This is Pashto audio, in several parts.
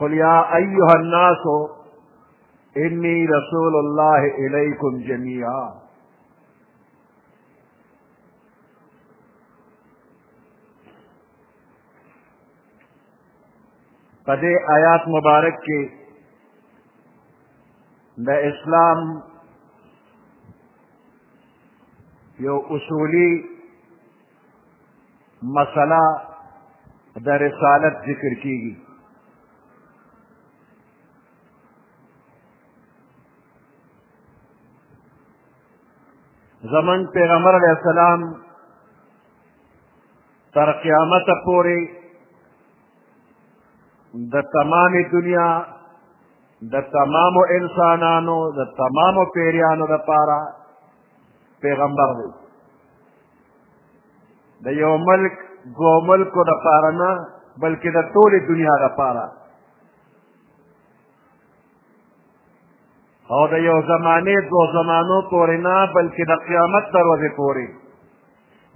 قل يا أيها الناس إني رسول الله إليكم جميعا قد آيات مباركة دا اسلام یو اصولی مسله د رسالت ذکر کیږي زمن پیغمبر علیه السلام تر قیامت پورې د تمام دنیا د تمام انسانانو د تمام پیریانو لپاره پیغمبر دی د یو ملک دوه ملکو دپاره نه بلکې د ټولې دنیا دپاره او د یو زمانې دوه زمانو پورې نه بلکې د قیامت تر ورځې پورې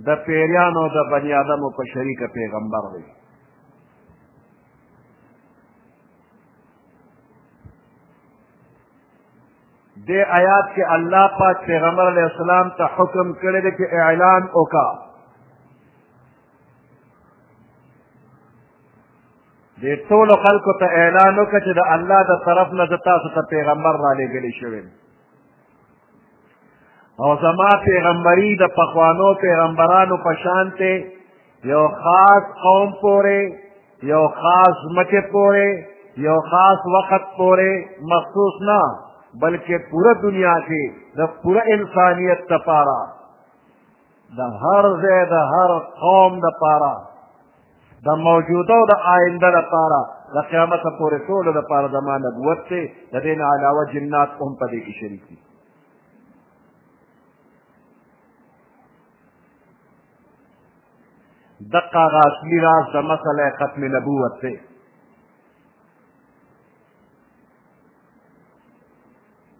د پیریانو د بني آدمو په شریکه پیغمبر دی دې آیات کې الله پاک پیغمبر علیه السلام ته حکم کړی دی چې اعلان وکړه دې ټولو خلکو ته اعلان وکړه چې د الله د طرف نه زه تاسو ته پیغمبر رالیږلی شوی او زما پیغمبري د پخوانو پیغمبرانو په شان دی یو خاص قوم پورې یو خاص مکه پورې یو خاص وخت پورې مخصوص نه بلکې پوره دنیا کې د پوره انسانیت لپاره د هر ځای د هر قوم لپاره د موجوده او د آینده لپاره د قیامت پورې ټولو لپاره زما نبوت دی د دې نه علاوه جنات هم په دې کې شریک دي دقا غاسلی راز دا مسئلہ ختم نبوت سے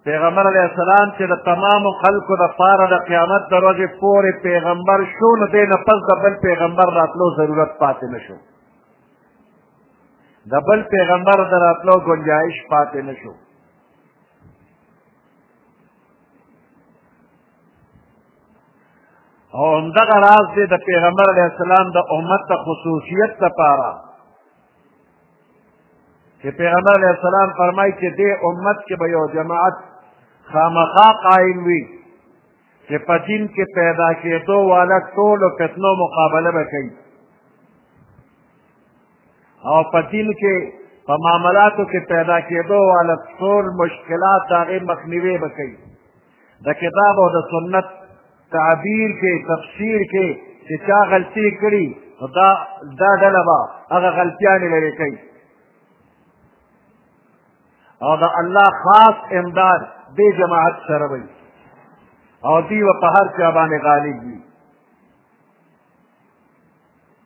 پیغمبر علیہ السلام چې د تمامو خلکو د پاره د قیامت د ورځې پورې پیغمبر شو نو دی نه پس د بل پیغمبر راتلو ضرورت پاتې نه شو د بل پیغمبر د راتلو ګنجایش پاتې نه شو او همدغه راز دی د پیغمبر علیه السلام د امت د خصوصیت لپاره چې پیغمبر علیه السلام فرمایي چې دې امت کې به یو جماعت خامخا قایم وي چې په دین کې پیدا کېدو والا ټولو فتنو مقابله به کوي او په دین کې په معاملاتو کې پیدا کېدو والا ټول مشکلات د هغې مخنیوی به کوي د کتاب او د سنت تعبیر کې تفسیر کې چې چا غلطي کړي دا دا ډله به هغه غلطیانې لرې کوي او د الله خاص امداد دې جماعت سره وي او دی و په هر چا باندې غالب وي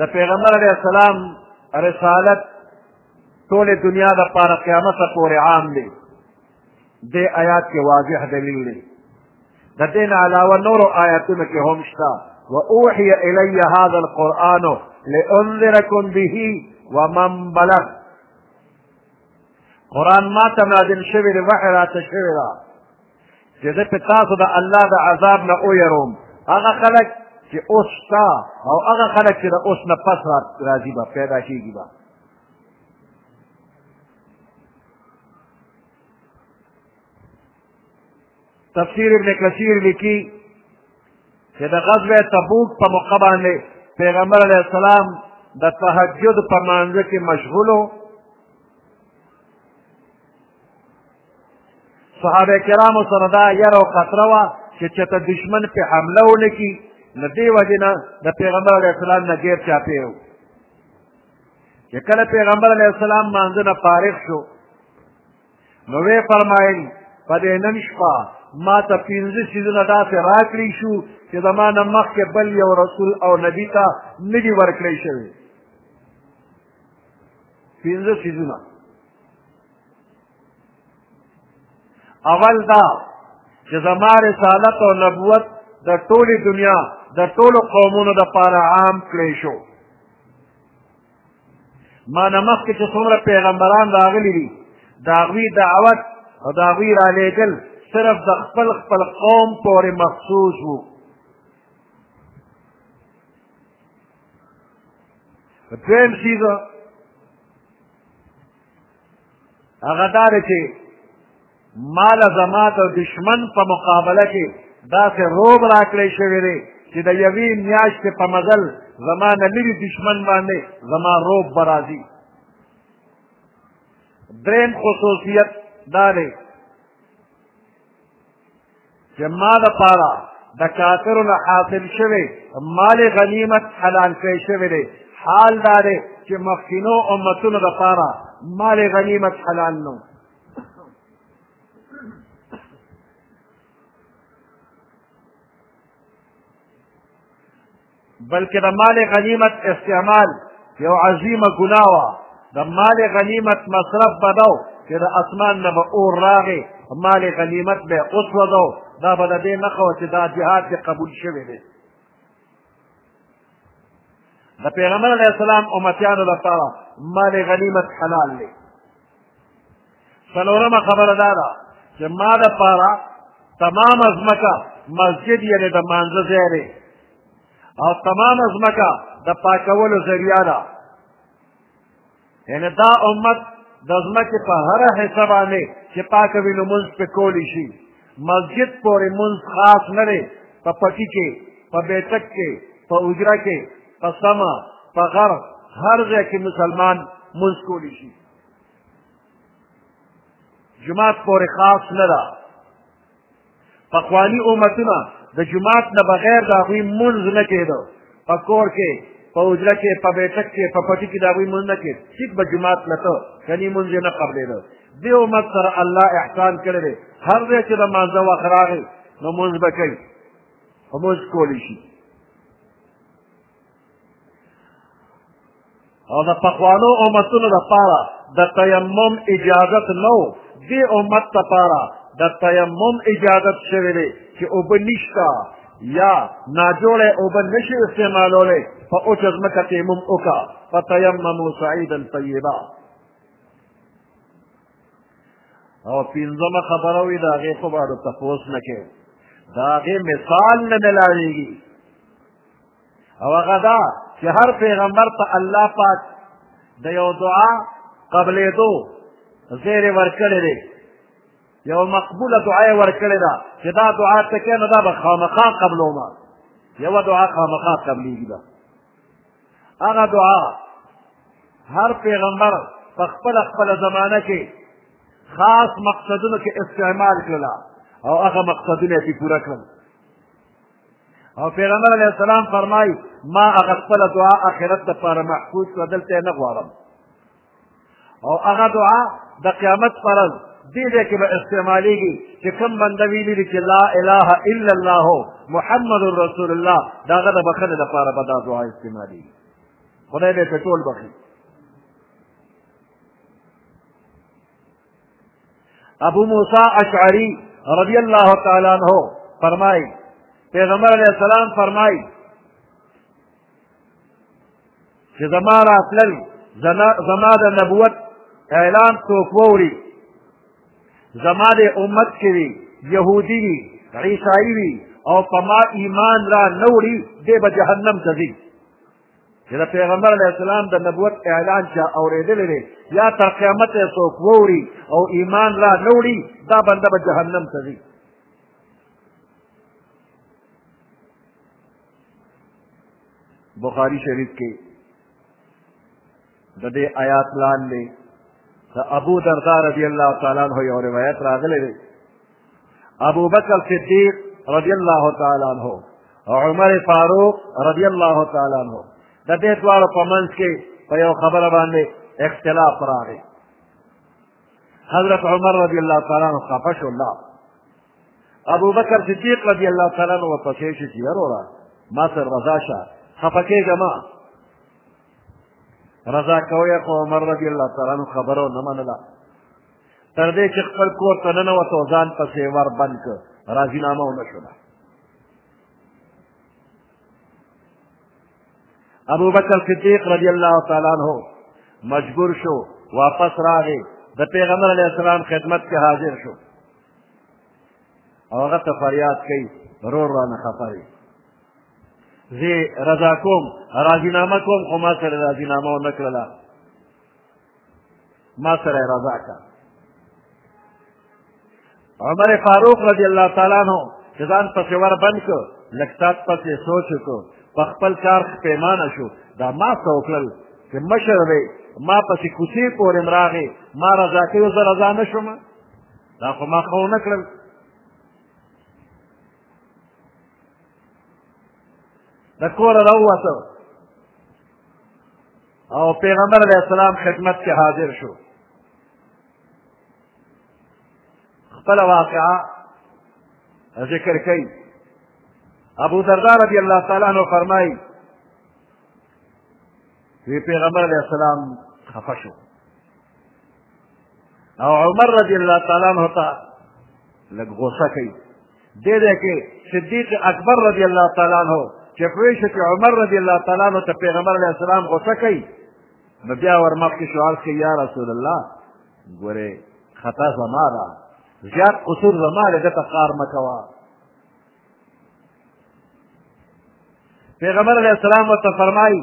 د پیغمبر علیه السلام رسالت ټولې دنیا د پاره قیامت پورې عام دی دې آیات کې واضح دلیل دی د دین علاوه نور آیاتونو کې هم شته وأوحي إلي هذا القرآن لأنذركم به ومن بلغ قرآن ما تنادل شبه لبحر تشبه چې زه په تاسو د الله د عذاب نه ویروم هغه خلک چې اوس شته او هغه خلک چې د اوس نه پس راځي به پیدا کېږي به تفسیر ابن کثیر لیکي چې د غزوه تبوک په موقع باندې پیغمبر علیه السلام د تهجد په مانځه کې مشغول و صحابه کرامو سره دا یره او خطره وه چې چېرته دشمن پې حمله ونه کړي نو دې وجې نه د پیغمبر علیه السلام نه غیر چاپې و چې کله پیغمبر علیه السلام مانځه نه فارغ شو نو ویې فرمایل په دې نن شپه ما ته پنځه څیزونه داسې راکړی شو چې زما نه مخکې بل یو رسول او نبي ته نه دي ورکړی شوي پنځه څیزونه اول دا چې زما رسالت او نبوت د ټولې دنیا د ټولو قومونو دپاره عام کړی شو ما نه مخکې چې څومره پیغمبران راغلي دي د هغوی دعوت او د هغوی رالیږل صرف د خپل خپل قوم پورې مخصوص وو دویم چیز هغه دا دی چې مال زما د دشمن په مقابله کې داسې روب راکړی شوی دی چې د یوې میاشتې په مزل زما نه لري دشمن باندې زما روب به راځي دریم خصوصیت دا دی چې ما د پاره د کافرو نه حاصل شوی مال غنیمت حلال کړی شوی دی حال دا دی چې مخکینو امتونو د پاره مال غنیمت حلال نو بلکې د مال غنیمت استعمال یو عظیمه ګناه وه د مال غنیمت مصرف به دا چې د اسمان نه به اور راغی مال غنیمت به وسوځو دا به د دې نښه وه چې دا جهاد دې قبول شوی دی د پیغمبر علیه السلام امتیانو لپاره مال غنیمت حلال دی څلورمه خبره دا ده چې ما دپاره تمامه ځمکه مسجد یعنې د مانځه ځای دی او تمامه ځمکه د پاکولو ذریعه ده یعنې دا امت د ځمکې په هره حصه باندې چې پاکه وي لمونځ پې کولی شي مسجد پورې مونځ خاص نه دی په پټي کې په بیټک کې په اجره کې په سمه په غر هر ځای کې مسلمان مونځ کولی شي جماعت پورې خاص نه ده پخواني امتونه د جماعت نه بغیر د هغوی مونځ نه کېده په کور کې په حجره کې په بیټک کې په پټي کې د هغوی مونځ نه کېد ټیک به جماعت نه ته کني مونځ یې نه قبلېده دې امت سره الله احسان کړی دی هر ځای چې د مانځه وخت راغی نو مونځ به کوي خو مونځ کولی شي او د پخوانو امتونو لپاره د تیمم اجازت نه و دې امت لپاره د تیمم اجازت شوی دی چې اوبه نشته یا ناجوړه اوبه نشي استعمالولی په اوچه ځمکه تیمم وکړه فتیممو سعیدا طیبا او پنځمه خبره وي د هغې خو به تپوس نه کوي د هغې مثال نه ملاوېږي او هغه دا چې هر پیغمبر ته الله پاک د یو دعا قبلېدو زیری ورکړی دی یو مقبوله دعا یې ورکړې ده چې دا دعا ته کې نو دا به خامخا قبلومه یوه دعا خامخا قبلېږي ده هغه دعا هر پیغمبر په خپله خپله زمانه کې خاص مقصدونو کې استعمال کړله او هغه مقصدونه یې پوره کړل او پیغمبر علیه السلام فرمایي ما هغه خپله دعا آخرت دپاره محفوظ کړه دلته یې نه غواړم او هغه دعا د قیامت فرض دې ځای کې به استعمالېږي چې کوم بنده ویلي دي چې لا اله الا الله محمد رسول الله د هغه د بخښنې لپاره به دا دعا استعمالېږي خدای دې ته ټول بخښي ابو موسی اشعری رضی الله تعالی عنہ فرمای پیغمبر علیہ السلام فرمای چې زما راتلل زما د نبوت اعلان څوک ووري زما د امت کې وي یهودي وي عیسایي وي او په ما ایمان را نه وړي دی به جهنم ته ځي چې د پیغمبر علیه السلام د نبوت اعلان چا اورېدلی دی یا تر قیامته یې څوک ووري او ایمان را نه وړي دا بنده به جهنم ته ځي بخاری شریف کې د دې آیات لاندې د ابو دردا رضی الله تعالی عنه یو روایت راغلی دی ابو بکر صدیق رضی الله تعالی عنه عمر فاروق رضی الله تعالی عنه د دې دواړو په منځ کې په یو خبره باندې اختلاف راغی حضرت عمر رضی الله تعالی عنه خفه شو الله ابو بکر صدیق رضی الله تعالی عنه ورپسې شو چې یروره ما سره رضا شه خفه کېږه ما رضا کوی خو عمر رضی الله تعالی عنه خبره ونه منله تر دې چې خپل کور ته ننوت او ځان پسې ور بند کړ راضینامه ونه شوله ابو بکر صدیق رضی الله تعالی عنہ مجبور شو واپس راغی د پیغمبر علیه السلام خدمت کې حاضر شو او هغه ته فریاد کوي رور رانه خفه زه رضا کوم راضینامه کوم خو ما سره راضینامه ونه کړله ما سره یې رضا کړه عمر فاروق رضی الله تعالی عنه چې ځان پسې ور بند کړ لږ ساعت پسې سوچ وکړو په خپل کار پښېمانه شو دا ما څه وکړل چې مشر دی ما پسې کوڅې پورې م راغې ما رضا کوي زه رضا نه شوم دا خو ما ښه ونه کړل د کوره راووته او پیغمبر علیه السلام خدمت کې حاضر شو خپله واقعه ذکر کوي ابو دردا رضی الله تعالی عنه فرمایي وی پیغمبر علیه السلام خفه شو او عمر رضی الله تعالی عنہ ته لږ غوسه کوي دې دی کې صدیق اکبر رضی الله تعالی عنہ چې پوه شو چې عمر رضی الله تعالی عنہ ته پیغمبر علیه السلام غوسه کوي نو بیا ورمخکې شو عرض کوي یا رسول الله ګورې خطا زما ده زیات قصور زما ده دته کار مه کوه پیغمبر علیه السلام ورته فرمایي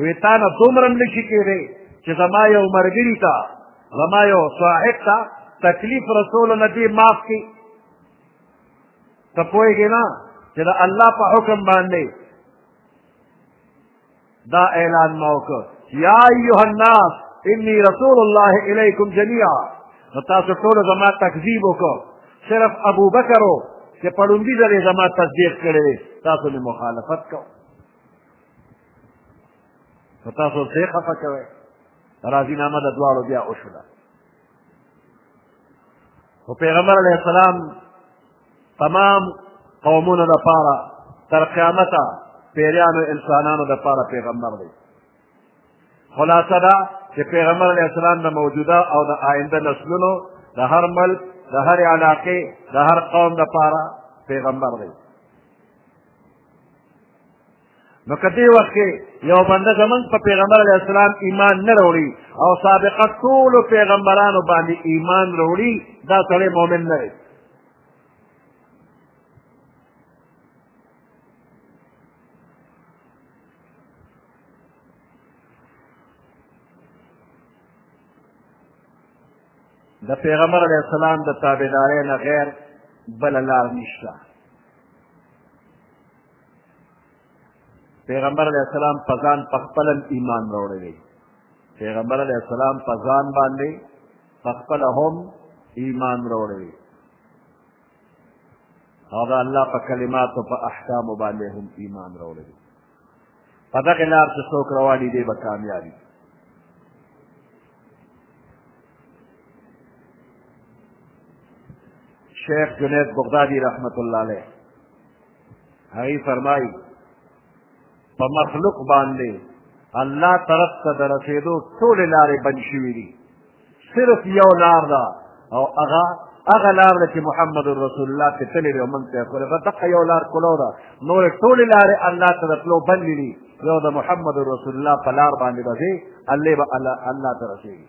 وی تا نه دومره هم نشي کېدی چې زما یو ملګري ته زما یو صاحب ته تکلیف رسول نه دې معاف کړي ته پوهېږې نه چې د الله په حکم باندې دا اعلان ما وکړ یا ایها الناس انی رسول الله الیکم جميعا نو تاسو ټول زما تکذیب وکړ صرف ابو بکر و چې په لومبي ځل یې زما تصدیق کړی دی تاسو مې مخالفت کو نو تاسو څه خفه کوئ راضینامه د دواړو بیا وشوله خو پیغمبر علیه السلام تمام قومونو لپاره تر قیامته پیریانو انسانانو لپاره پیغمبر دی خلاصه دا چې پیغمبر علیه السلام د موجوده او د آینده نسلونو د هر ملک د هر علاقې د هر قوم لپاره پیغمبر دی نو که دې وخت کې یو بنده زمونږ په پیغمبر علیه السلام ایمان نه راوړي او سابقه ټولو پیغمبرانو باندې ایمان راوړي دا سړی مؤمن نه دی د پیغمبر علیه السلام د تابعدارۍ نه غیر بله لار نشته پیغمبر علیه السلام په ځان په خپل ایمان راوړی دی پیغمبر علیه السلام په ځان باندې په خپل هم ایمان راوړی دی او د الله په کلماتو په احکامو باندې هم ایمان راوړی دی په دغه لار چې څوک رواني دی به کامیابي شیخ جنید بغدادی رحمت الله علیه هغه فرمایي په مخلوق باندې الله طرف ته د رسېدو ټولې لارې بند شوي دي صرف یو لار ده او هغه هغه لار ده چې محمد رسول الله کې تللی دی او موږ ته یې ښکلې په دقه یو لار کولو ده نورې ټولې لارې الله ته د تلو بندې دي یو د محمد رسول الله په لار باندې به ځې الله به الله ته رسېږي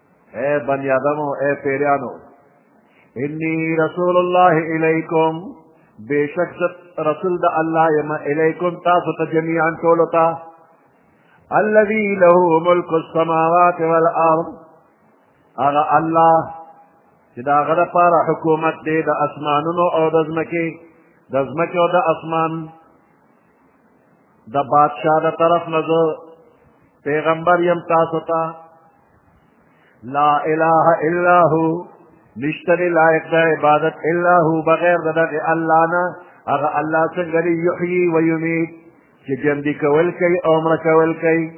اے بنی آدمو اے پیریانو انی رسول الله الیکم بیشک رسول د الله یم الیکم تاسو ته جميعا ټولو ته الذي له ملك السماوات والارض هغه الله چې دا غره پاره حکومت دی د اسمانونو او د ځمکې د ځمکې او د اسمان د بادشاہ د طرف نه زه پیغمبر یم تاسو ته لا اله الا هو نشته دی لایق د عبادت الا هو بغیر د دغه الله نه هغه الله څنګه دی یحیي و یمیت چې ژوندي کول کوي او مړه کول کوي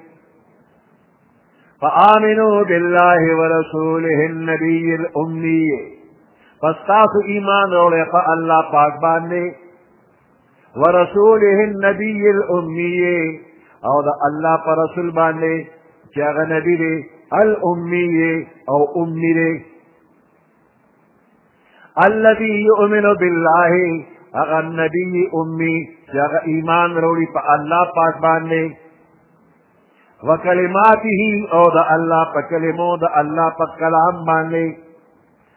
فآمنوا بالله ورسوله النبي الأمي پس تاسو ایمان روړی په الله پاک باندې ورسوله النبي الأمي او د الله پر رسول باندې چې هغه نبی دی الأمي او أمي دی الذي يؤمن بالله هغه نبی أمي چې هغه ایمان وروړي په الله پاک باندې وکلماته او د الله په کلمو د الله په کلام باندې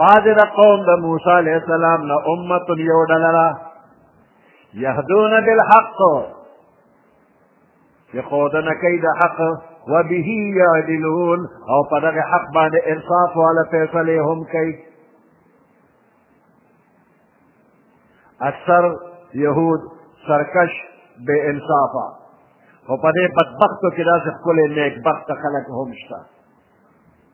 بعضې د قوم د موسی علیه السلام نه امت یو ډله ده یهدون بالحق چې ښودنه کوي د حق و به یعدلون او په دغه حق باندې انصاف والا فیصلې هم کوي اکثر یهود سرکش بے انصافه خو په دې بدبختو کې داسې ښکلې نیکبخته خلک هم شته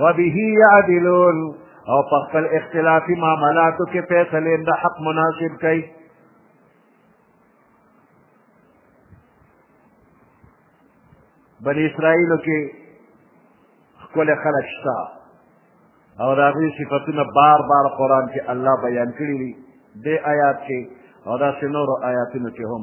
وبه يعدلون او په خپل اختلافي معاملاتو کې فیصلې د حق مناسب کوي بني اسرائیلو کې ښکلی خلک شته او د هغوی صفتونه بار بار قرآن کې الله بیان کړي دي دې آیات کې او داسې نورو آیاتونو کې هم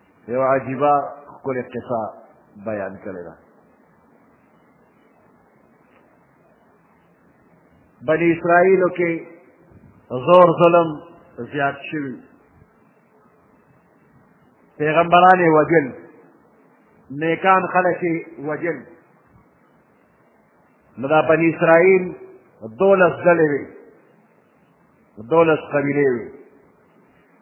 یو عجیبه ښکلې قصه بیان کړې ده بني اسرائیلو کې زور ظلم زیات شوي پیغمبران یې وژل نیکان خلک یې وژل نو دا بني اسرائیل دولس ډلې وې دولس قبیلې وي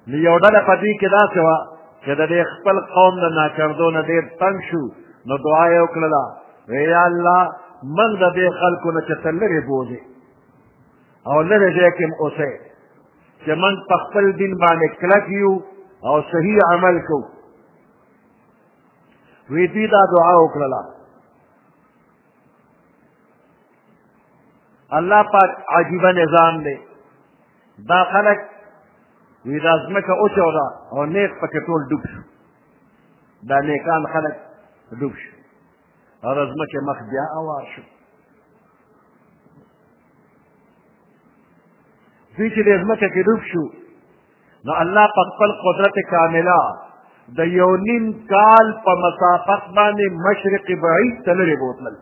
نو یو ډله په دوی کې داسې وه چې د دې خپل قوم د ناکردو نه ډېر تنګ شو نو دعا یې وکړله وی یا الله موږ د دې خلکو نه چې ته لرې بوځې او لرې ځای کې هم اوسئ چې موږ په خپل دین باندې کلک یو او صحیح عمل کوو وی دوی دا دعا وکړله الله پاک عجیب نظام دی دا خلک وی دا ځمکه وچوله او نیک پکې ټول ډوب شو دا نیکان خلک ډوب شو او د ځمکې مخ بیا اوار شو دوی چې د ځمکه کې ډوب شو نو الله په خپل قدرت کامله د یو نیم کال په مسافت باندې مشرق بعید ته لرې بوتلل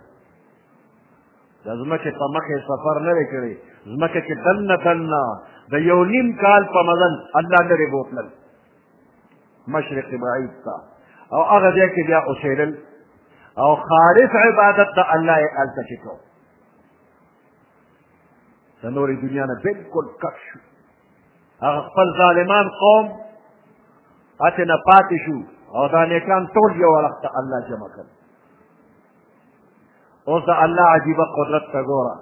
د ځمکې په مخې سفر نه دی کړی ځمکه کې دننه دننه د یو نیم کال په مزن الله لرې بوتلل مشرق بعید ته او هغه ځای کې بیا اوسېدل او خالص عبادت د الله یې هلته کې کوو د نورې دنیا نه بلکل کټ شو هغه خپل ظالمان قوم هسې نه پاتې شو او دا نیکان ټول یو اړخ ته الله جمع کړ اوس د الله عجیبه قدرت ته ګوره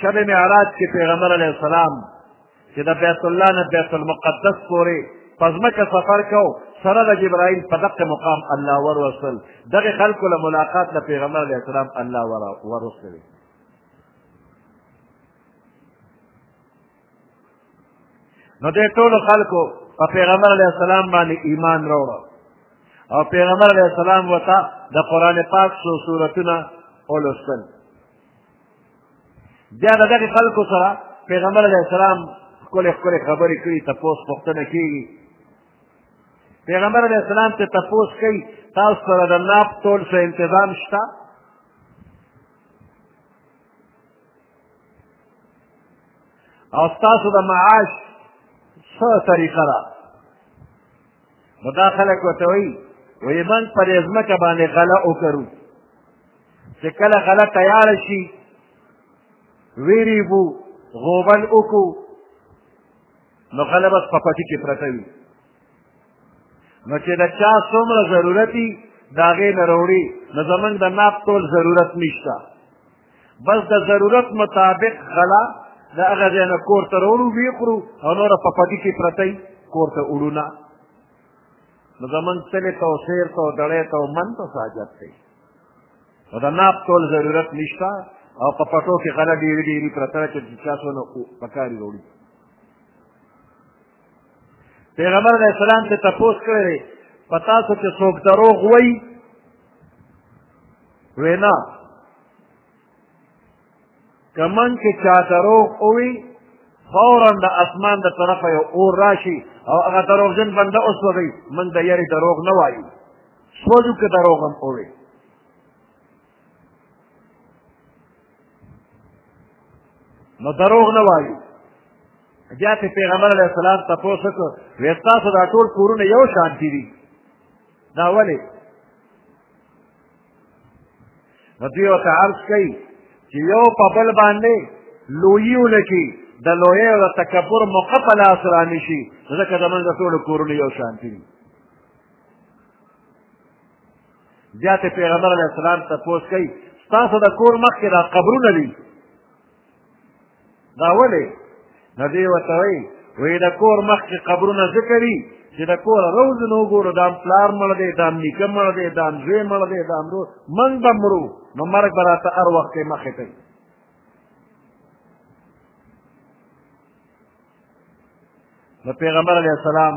شب معراج کې پیغمبر علیه السلام چې د بیت الله نه بیت المقدس پورې په ځمکه سفر کو سره د جبرائیل په دقه مقام الله وروسل دغه خلکو له ملاقات له پیغمبر علیه السلام الله وروسل نو دې ټول خلکو په پیغمبر علیه السلام باندې ایمان راوړ او پیغمبر علیه السلام وته د قران پاک څو سورتونه ولوستل بیا د دغه خلکو سره پیغمبر علیه السلام ښکلې ښکلې خبرې کړي تپوس پوښتنه کېږي پیغمبر علیه السلام ته تپوس کوي تاسو سره د ناب تول څه انتظام شته او ستاسو د معاش څه طریقه ده نو دا خلک ورته وایي وایي موږ په دې ځمکه باندې غله وکرو چې کله غله تیاره شي ویریږو غوبل وکړو نو غله بس په پټي کې پرته وي نو چې د چا څومره ضرورت وي د هغې نه راوړي نو زموږ د ناب ټول ضرورت نشته بس د ضرورت مطابق غلا د هغه ځای نه کور ته راوړو ویې خورو او نوره په پټي کې پرته کور ته وړو نه نو زمونږ څلې ته او سیر ته او دړې ته او من ته حاجت دی او د ناب ټول ضرورت نشته او په پټو کې غله ډېرې ډېرې پرته ده چې د چا څونه پکاري راوړي پیغمبر علیه السلام ته تپوس کړی په تاسو کې څوک دروغ وایي وینا که من کې چا دروغ ووي فورا د اسمان د طرفه یو اور راشي او هغه دروغجن بنده وسوځي من د یاري دروغ نه وایي سوځو که دروغ هم ووي نو دروغ نه وایي بیا چې پیغمبر علیه السلام تپوس وکړ وایي ستاسو دا ټول کورونه یو شانتي دي دا ولې نو دوی ورته عرض کوي چې یو په بل باندې لویي ولکي د لویې او د تکبر موقع په لاس رانه شي ځکه زمونږ د ټولو کورونه یو شانتي دي بیا ته پیغمبر علیه السلام تپوس کوي ستاسو د کور مخکې دا قبرونه دي دا ولې نو دی ورته وایي وایي د کور مخکې قبرونه ځکه وي چې د کوره روز نه وګورو دا پلار مړ دی دا نیکه مړ دی دا زوی مړ دی دا مرو من به مرو نو مرګ به راته هر وخت مخې ته نو پیغمبر علیه السلام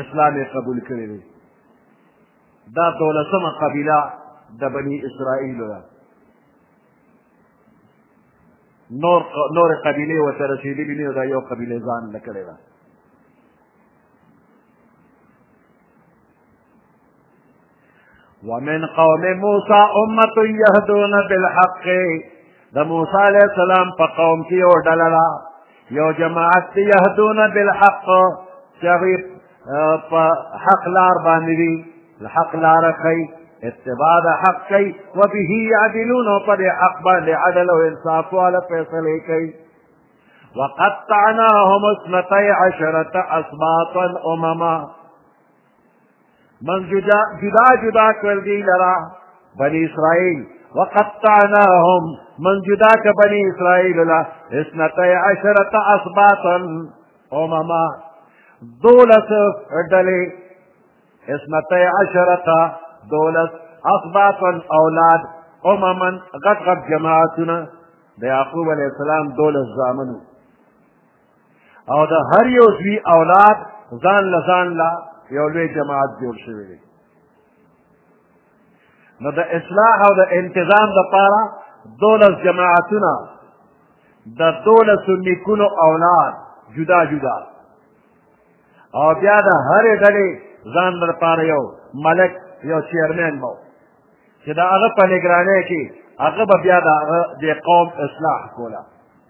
اسلام یې قبول کړی دی دا دولسمه قبیله د بني اسرائیلو ده نور نور قبیلې ورته رسېدلي نه دا یو قبیله ځان له کړې ده ومن قوم موسی امت یهدون بالحق د موسی علیه السلام په قوم کې یو ډله ده یو جماعت دی یهدون بالحق چې هغوی په حق لار باندې دي حق لاره کوي اتباع د حق کوي وبه یعدلون او په دې حق باندې عدل او انصاف والا فیصلې کوي وقطعناهم اثنتي عشرة أسباطا أمما من جدا جدا جدا کړ دی لرا بنی اسرائیل وقطعناهم من جدا ک بنی اسرائیل لا اسنتی عشرت اسباطا امما دولس ډلې اسنتی عشرت دولس اسباطا اولاد امما غټ غټ جماعتونه د یعقوب علیه السلام دولس زامنو او د هر یو دوی اولاد ځان له ځان له یو لوی جماعت جوړ شوی دی نو د اصلاح او د انتظام لپاره دولس جماعتونه د دولسو نیکونو اولاد جدا جدا او بیا د هرې ډلې ځان لپاره یو ملک یو چیئرمین مو چې د هغه په نګرانۍ کې هغه به بیا د هغه د قوم اصلاح کوله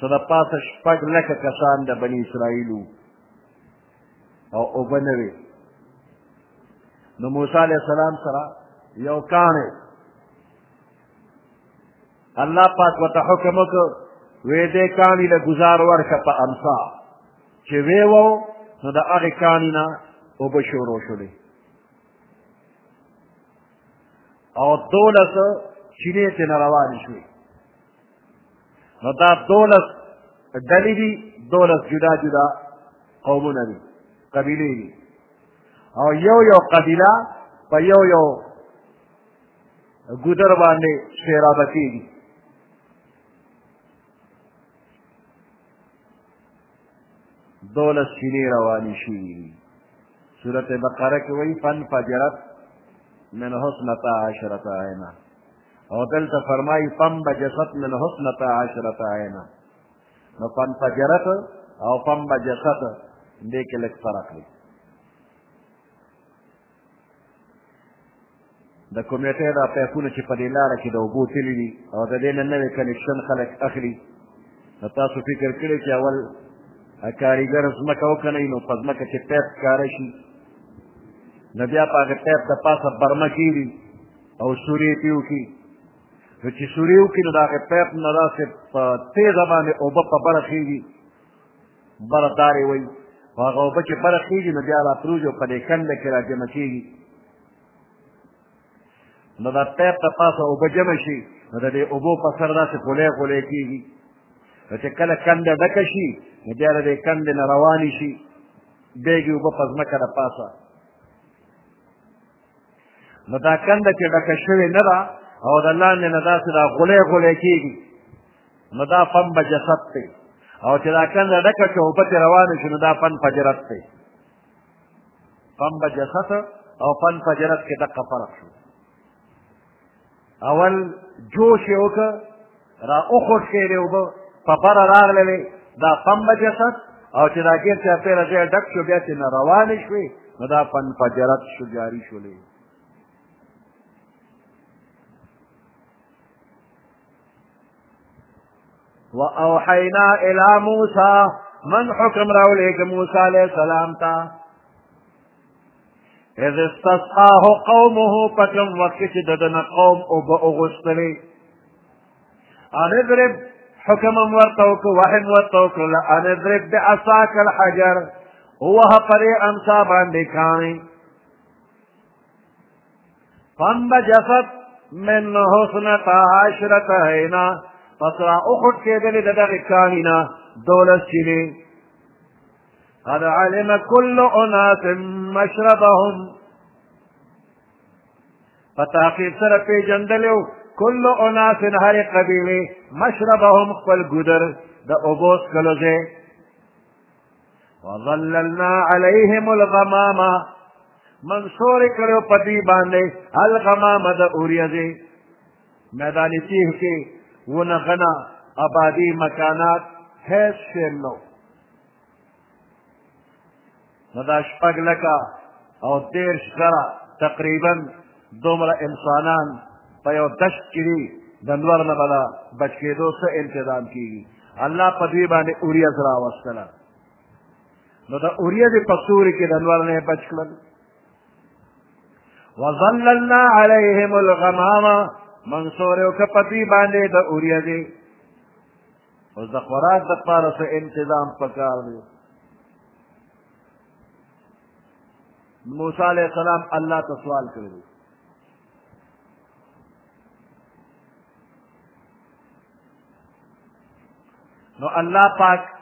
څه د پاسه شپږ لکه کسان د بني اسرائیلو او اوبه نه وې نو موسی علیه السلام سره یو کاڼی الله پاک ورته حکم وکړ وې دې کاڼي له ګزار ورکړه په امسا چې وې وو نو د هغې کاڼي نه اوبه شروع شولې او دولس چینې ترې نه روانې شوې نو دا دولس ډلې دي دولس جدا جدا قومونه دي قبیلې دي او یو یو قبیله په یو یو ګودر باندې شیرابه کېږي دولس چینې روانې شوي دي صورت بقره کې وایي فن فجرت من حسنتا عشرتا عینا او دلته فرمایي فانبجست من حسنتا عشرة عینا نو فانفجرت او فانبجست دې کې لږ فرق دی د کمیټې دا پیپونه چې په دې لاره کې د اوبو تللي دي او د دې نه نوی کنیکشن خلک اخلي نو تاسو فکر کړی چې اول کاریګر ځمکه وکنئ نو په ځمکه چې پیپ ښکاره شي نو بیا په هغې پیپ د پاسه برمه کېږي او سورې پې وکړي نو چې سورې وکړي نو د هغې پیپ نه داسې په تېزه باندې اوبه په بره خېږي بره دارې وایي خو هغه اوبه چې بره خېږي نو بیا راپروځي او په دې کنده کې را جمع کېږي نو دا پیپ د پاسه اوبه جمع شي نو د دې اوبو په سر داسې غولی غولی کېږي نو چې کله کنده ډکه شي نو بیا د دې کندې نه روانې شي بیګې اوبه په ځمکه د پاسه نو دا کنده چې ډکه شوې نه ده او د لاندې نه داسې دا غلی غلی کېږي نو دا فن به جسد دی او چې دا کنده ډکه شي اوبه ترې روانې شي نو دا فن فجرت دی فن به جسد او فن فجرت کې دقه فرق شو اول جوش یې وکړ را وخوشکېدې اوبه په بره راغللې دا پمبه جسد او چې دا ګېر چاپېره ځای ډک شو بیا چې نه روانې شوې نو دا فنفجرت شو جاري شولې وأوحينا إلى موسى من حكم راوليك موسى عليه السلام تا اذ استسقاه قومه په کوم وخت کې د دنه قوم او به وغوښتلې ان اضرب حکم ورته وکړو وحم ورته وکړو ان اضرب بعصاک الحجر وه پرې امسا باندې کاڼي فانبجست منه اثنتا عشرة عینا پس را اخوت کېدلې د دغې کاڼي نه دولس چینې قد علم كل اناس مشربهم په تحقیق سره پیژندلی و کل اناس هرې قبیلې مشربهم خپل ګودر د اوبو څکلو ځای وظللنا عليهم الغمام منصور کړو په دې باندې الغمام د اوریځې میدان تیه کې ونه غنا آبادی مکانات هیڅ شی نه نو دا شپږ لکه او دېرش زره تقریبا دومره انسانان په یو دشت کې دي د نور نه به د بچ کېدو څه انتظام کېږي الله په دوی باندې اوریځ راوستله نو د اوریځې په سوري کې د نور نه یې بچ کړل وظللنا علیهم الغمامه منصور او کپتی باندې د اوریه دی اوس د خوراک دپاره څه انتظام پکار دی موسی علیه السلام الله ته سوال کړی دی نو الله پاک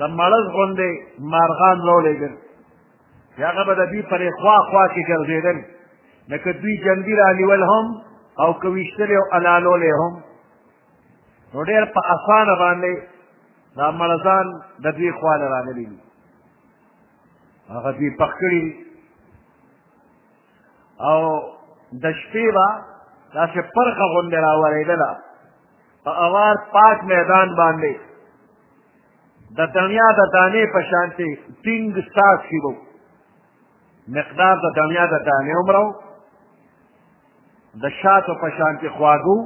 د مړز غوندې مارغان راولېږل چې هغه به د دوی پرې خوا خوا کې ګرځېدل لکه دوی جنګي رانیول هم او که ویشتلې او الالولې هم نو ډېر په اسانه باندې دا مړزان د دوی خواله راغلي دي هغه دوی پخ کړي دي او د شپې به داسې پرخه غوندې راورېدله په اوار پاک میدان باندې د دنیا د دانې په شانتې ټینګ ساز شي مقدار د دنیا د دانې عمره د شاتو په شانتې خواږو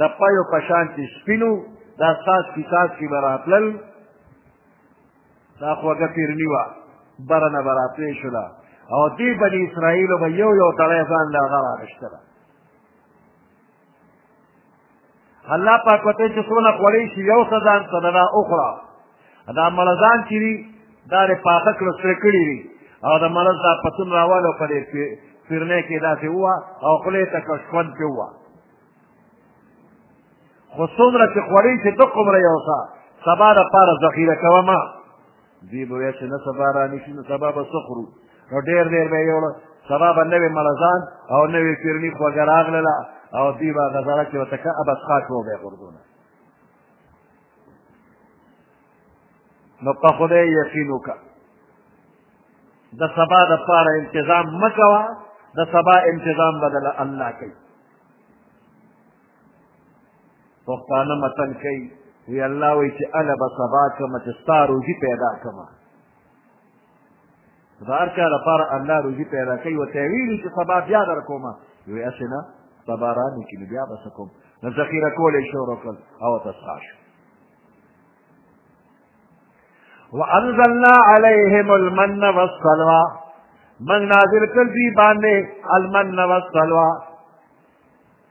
د پیو په شانتې سپینو دا ساس کی ساس کی به راتلل دا خوږه پیرني وه بره نه به راتلې شوله او دې بني اسرائیلو به یو یو تړی ځان له هغه راغشتله الله پاک وته چې څونه خوړی شي یو څه ځان ته نه اوخره دا ملزان چې وي دا د پاخه کړو سره کړي وي او د ملز دا پتون راواله په دې پیرنه کې داسې وه او خولې ته کشکون کې وه خو څومره چې خوړی چې دقومره یو څه سبا د پاره ذخیره کومه دوی به ویل چې نه سبا رانیسي نو سبا به څه خورو نو ډېر ډېر به یې یوړه سبا به نوې مړزان او نوې پیرني خوږه راغلله او دوی به هغه زړه کې ورته که ابسخاک و به یې غورځونه نو په خدای یقین وکړه د سبا د پاره انتظام مه کوه د سبا انتظام به دله الله کوي پښتانه متل کوي وی الله وی چې اله به سبا کومه چې ستا روزي پیدا کومه د هر چا لپاره الله روزي پیدا کوي ورته یې ویلي چې سبا بیا در کومه وی هسې نه سبا رانې کړي بیا به څه کوم نو ذخیره کول یې شروع کړل او ورته څښا شو وانزلنا عليهم المن والسلوى من نازل کړ دوی باندې المن والسلوى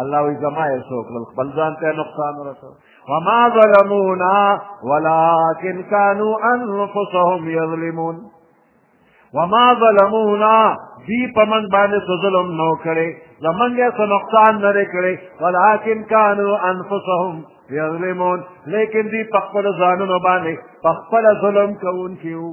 الله وی زما یې څوک له خپل ځان ته نقصان ورسو وما ظلمونا ولكن كانوا انفسهم يظلمون وما ظلمونا دی په من باندې څه ظلم نه کړي زمونږ یې څه نقصان نه دی کړی ولکن کانو انفسهم یظلمون لیکن دی په خپل ځانونو باندې په خپل ظلم کوونکي وو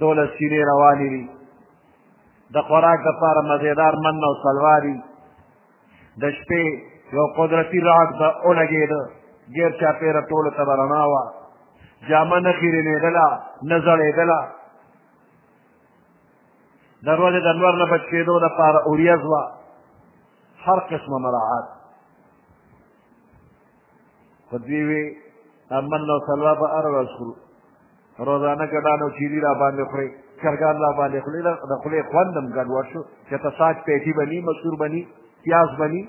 دولس چینې روانې دي د خوراک دپاره مزېدار من او سلوا دي د شپې یو قدرتي راډ به ولګېده ګیر چاپېره ټولو ته به رڼا وه جامه نه خیرېنېدله نه زړېدله د ورځې د لمر نه بچ کېدو دپاره اوریځ وه هر قسمه مراعات خو دوی وی امن او سلوا به هره ورځ خورو روزانه ګډان او چیلي را باندې خوري چرګان را باندې خوري د خولې خوند هم ګډوډ شو چې ته ساج پیټي بني مسور بني پیاز بني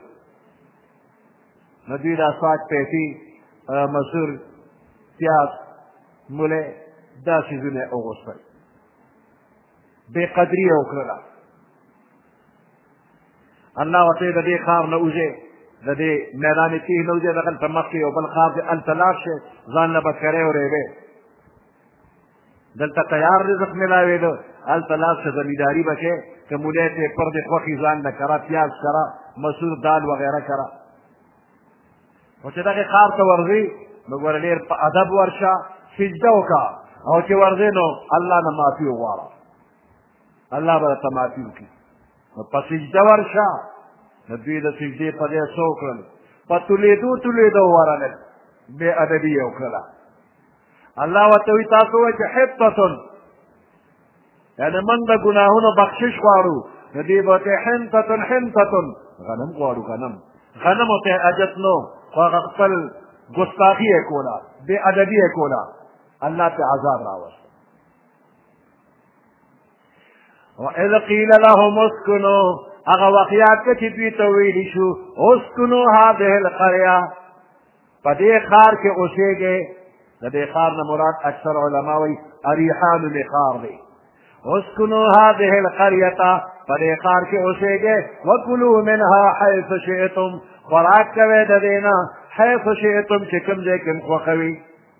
نو دوی دا ساج پیټي مسور پیاز مولی دا څیزونه یې وغوښتل بې قدري یې وکړله الله ورته د دې ښار نه وځې د دې میدان تیه نه وځې دغلته مخکې یو بل ښار دی هلته لاړ شې ځان له بکرې ورېوې دلته تیار رزق ملاوېده هلته لاړ شې زمینداري به کې که مولی ته پر دې خوښي ځان نه کره پیاز کره مسور دال وغیره کره خو چې دغې ښار ته ورځي نو ګوره ډېر په ادب ورشه سجده وکړه او چې ورځې نو الله نه معافي وغواړه الله به درته معافي وکړي نو په سجده ورشه نو دوی د سجدې په ځای څه وکړل په تولېدو تولېدو ورغلل بې ادبي یې وکړله الله ورته وایي تاسو وایئ چې حبتتن یعنې موږ د ګناهونو بخشش غواړو نو دوی به ورته حنتتن حنتتن غنم غواړو غنم غنمو ته حاجت نو خو هغه خپل ګستاخي یې کوله بې ادبي یې کوله الله ته عذاب راوست وَإِذْ قِيلَ لَهُمُ اسْكُنُوا هغه وخت یاد کړه چې دوی ته ویلي شو اسکنو هذه القريه په دې ښار کې اوسېږئ د دې ښار نه مراد اکثر علما وایي اریحان مې ښار دی اسکنو هذه القريه په دې ښار کې اوسېږئ وکلو منها حیث شئتم خوراک کوئ د دې نه حیث شئتم چې کوم ځای کې خوښوي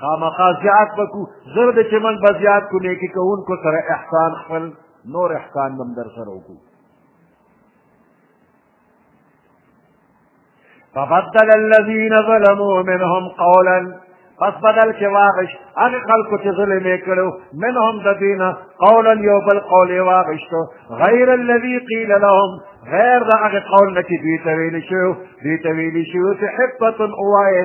خامخا زیات به کو زر دی چې موږ به زیات کو نیکي کوونکو سره احسان خپل نور احسان به هم در سره وکړو فبدل الذين ظلموا منهم قولا پس بدل کې واغشت هغه خلکو چې ظلم یې کړو منهم د دینه قولا یو بل قول یې واغشتو غیر الذي قیل لهم غیر د هغه قول نه چې دوی ته ویل شوی دوی ته ویل شوی چې حبة اوایه